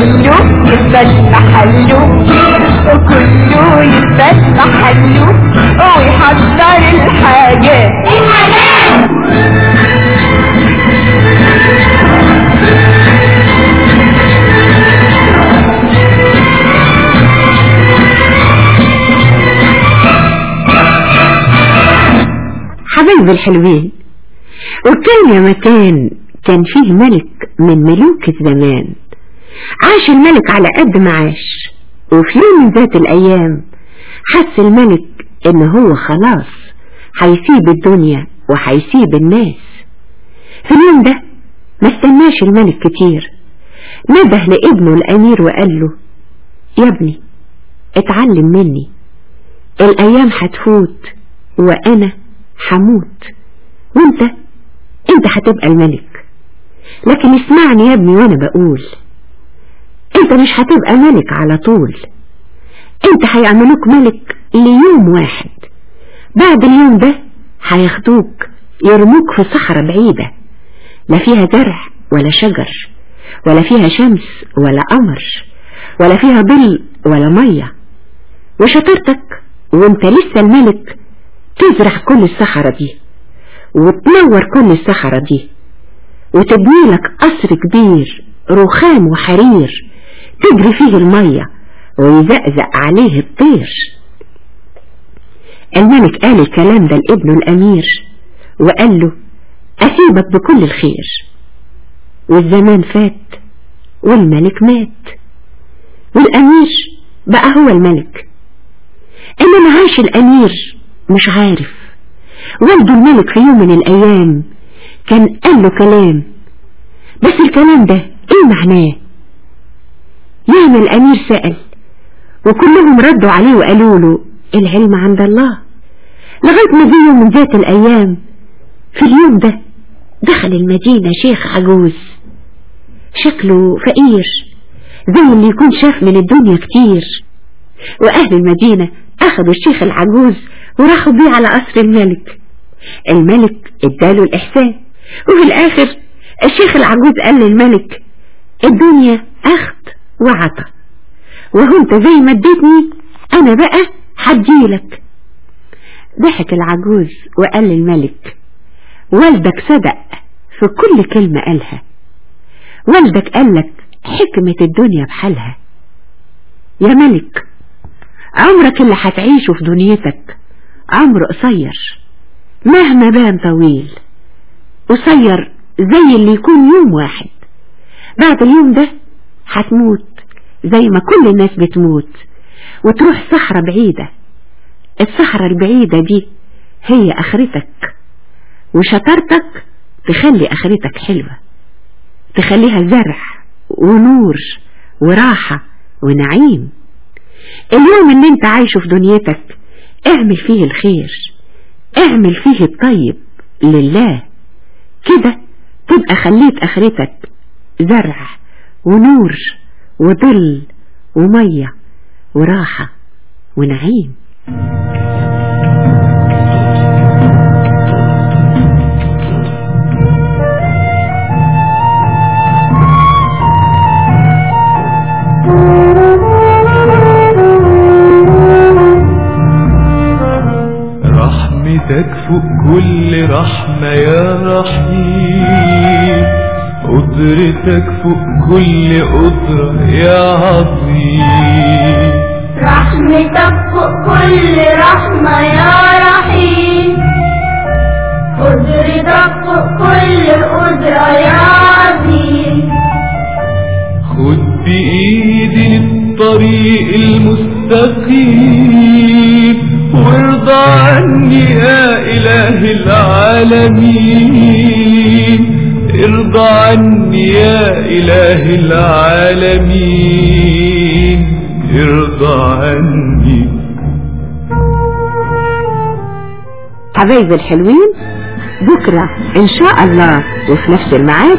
يثبت محله وكله يثبت محله ويحضر الحاجات حبايبي الحلوين وكان يا مكان كان فيه ملك من ملوك الزمان. عاش الملك على قد ما عاش. وفي يوم من ذات الأيام حس الملك إن هو خلاص هيسيب الدنيا وهيسيب الناس. في اليوم ده ما استناش الملك كتير. نده لابنه الأمير وقال له يا ابني اتعلم مني. الأيام هتفوت وأنا هموت. وأنت أنت هتبقى الملك. لكن اسمعني يا ابني وأنا بقول. أنت مش هتبقى ملك على طول. أنت هيعملوك ملك ليوم واحد. بعد اليوم ده هياخدوك يرموك في صحراء بعيدة. لا فيها زرع ولا شجر ولا فيها شمس ولا قمر ولا فيها ظل ولا مية. وشطارتك وانت لسه الملك تزرع كل الصحراء دي وتنور كل الصحراء دي وتبني لك قصر كبير رخام وحرير. تجري فيه المية ويزقزق عليه الطير. الملك قال الكلام ده لابنه الأمير وقال له أسيبك بكل الخير. والزمان فات والملك مات والأمير بقى هو الملك. إنما عاش الأمير مش عارف. والده الملك في يوم من الأيام كان قال له كلام. بس الكلام ده إيه معناه؟ يعني الأمير سأل؟ وكلهم ردوا عليه وقالوا له العلم عند الله. لغاية ما جه من ذات الأيام في اليوم ده دخل المدينة شيخ عجوز. شكله فقير زي اللي يكون شاف من الدنيا كتير. وأهل المدينة أخذوا الشيخ العجوز وراحوا بيه على قصر الملك. الملك اداله الإحسان. وفي الآخر الشيخ العجوز قال للملك الدنيا أخد وعطى وهو انت زي ما اديتني أنا بقى هديلك ضحك العجوز وقال للملك والدك صدق في كل كلمة قالها. والدك قالك حكمة الدنيا بحالها. يا ملك عمرك اللي هتعيشه في دنيتك عمر قصير مهما بان طويل قصير زي اللي يكون يوم واحد. بعد اليوم ده هتموت زي ما كل الناس بتموت. وتروح صحراء بعيدة. الصحراء البعيدة دي هي آخرتك. وشطارتك تخلي آخرتك حلوة. تخليها زرع ونور وراحة ونعيم. اليوم اللي انت عايشه في دنيتك اعمل فيه الخير. اعمل فيه الطيب لله. كده تبقى خليت آخرتك زرع ونور وظل ومية وراحة ونعيم. رحمتك فوق كل رحمة يا رحيم. قدرتك فوق كل قدرة يا عظيم رحمتك فوق كل رحمة يا رحيم. قدرتك فوق كل قدرة يا عظيم. خد بإيدي للطريق المستقيم وارضى عني يا إله العالمين. ارضى عني يا إله العالمين ارضى عني. حبايبي الحلوين بكرة إن شاء الله وفي نفس الميعاد